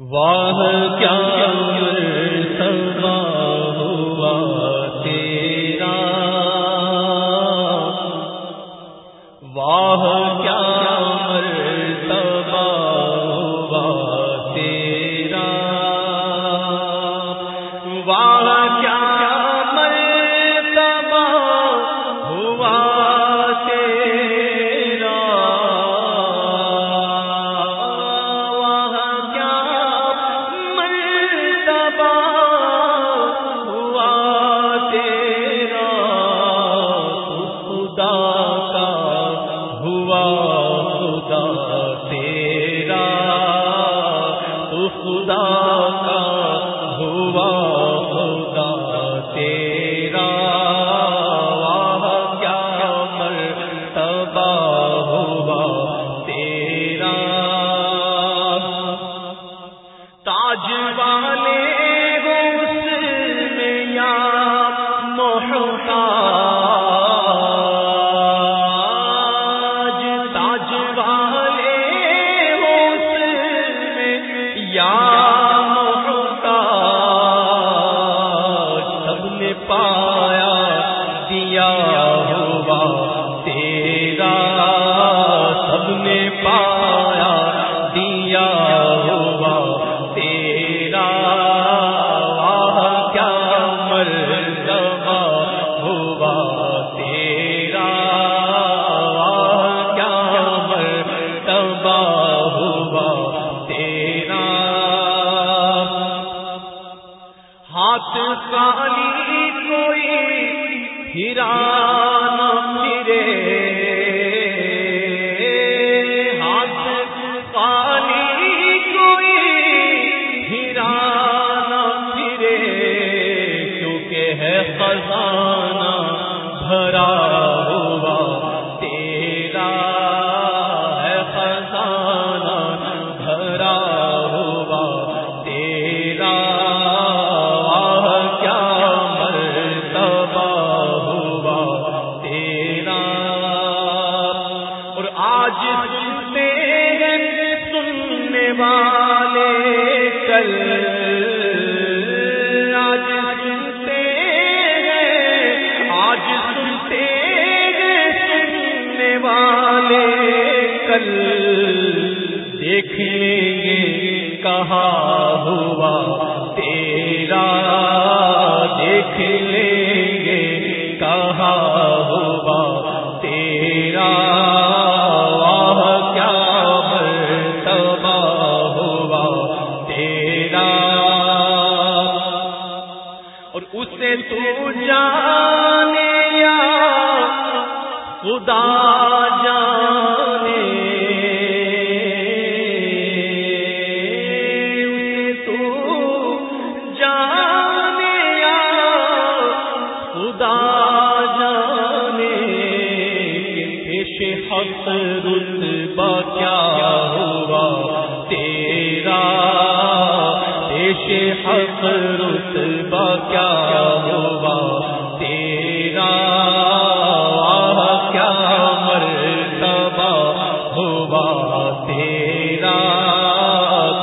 واہ کیا تیرا؟ واہ کا کیا ہوا، تیرا سب نے پایا دیا ہوا، تیرا کیا مرتبہ ہوا، تیرا کیا مرتبہ ہوا، تیرا ہاتھ کالی کوئی گرانا ہاتھ پانی کوئی گرانا میرے کیونکہ ہے خزانہ بھرا کہا ہوا؟ تیرا دیکھ لیں گے کہا ہوا؟ تیرا کیا مرتبہ ہوا؟ تیرا اور اسے تو جانے یا خدا جان حق رتبہ کیا ہوا؟ تیرا دیش حق رتبہ کیا ہوا؟ تیرا کیا مرتبہ ہوا؟ تیرا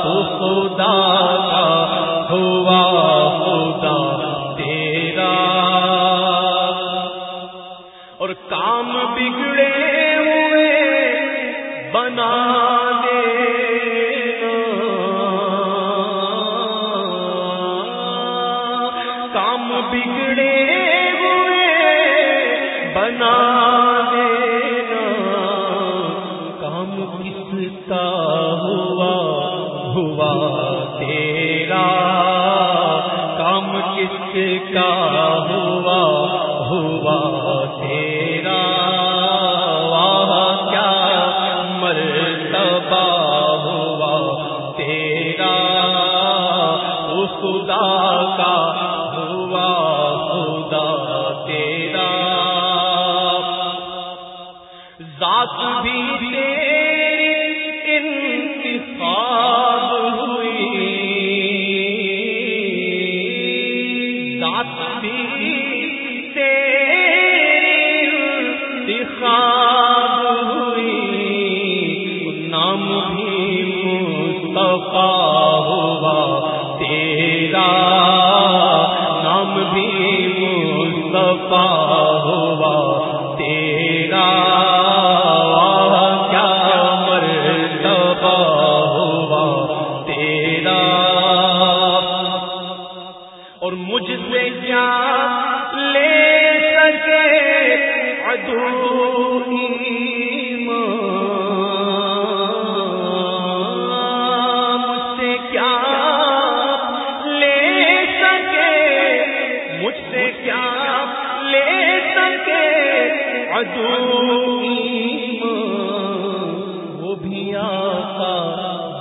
تو خدا کا ہوا خدا؟ تیرا اور کام بگڑ آپ بھی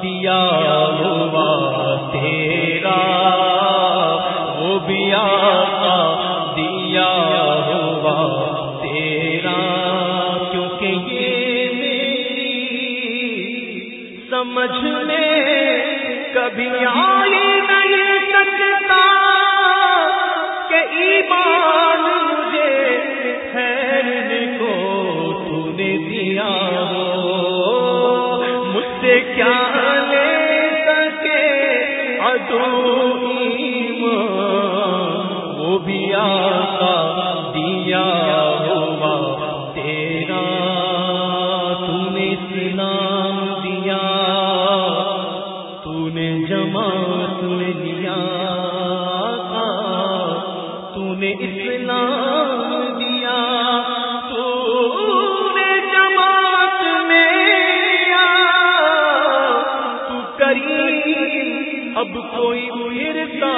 دیا ہوا تیرا۔ دیا ہوا تیرا۔ کیونکہ یہ سمجھ میں کبھی آئی کیا لے سکے؟ وہ بھی آ دیا ہوا تیرا۔ تو دیا تو نے اب کوئی پھرتا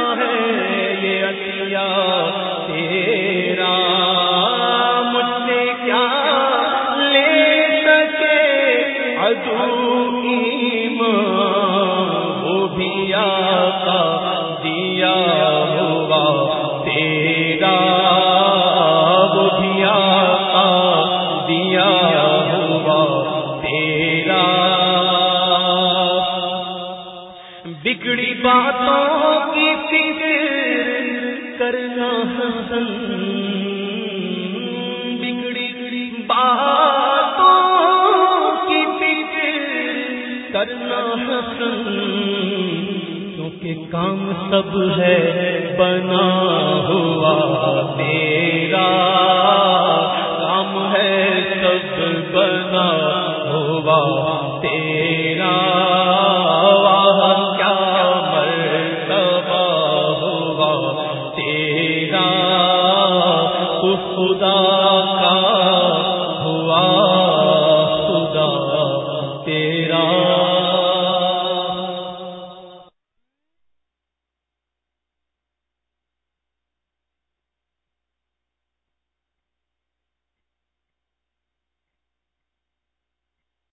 بگڑی باتوں کی فکر کرنا حسن بگڑی باتوں کی فکر کرنا حسن کیونکہ کام سب ہے، بنا ہوا تیرا کام ہے سب، بنا ہوا تیرا۔ تیرا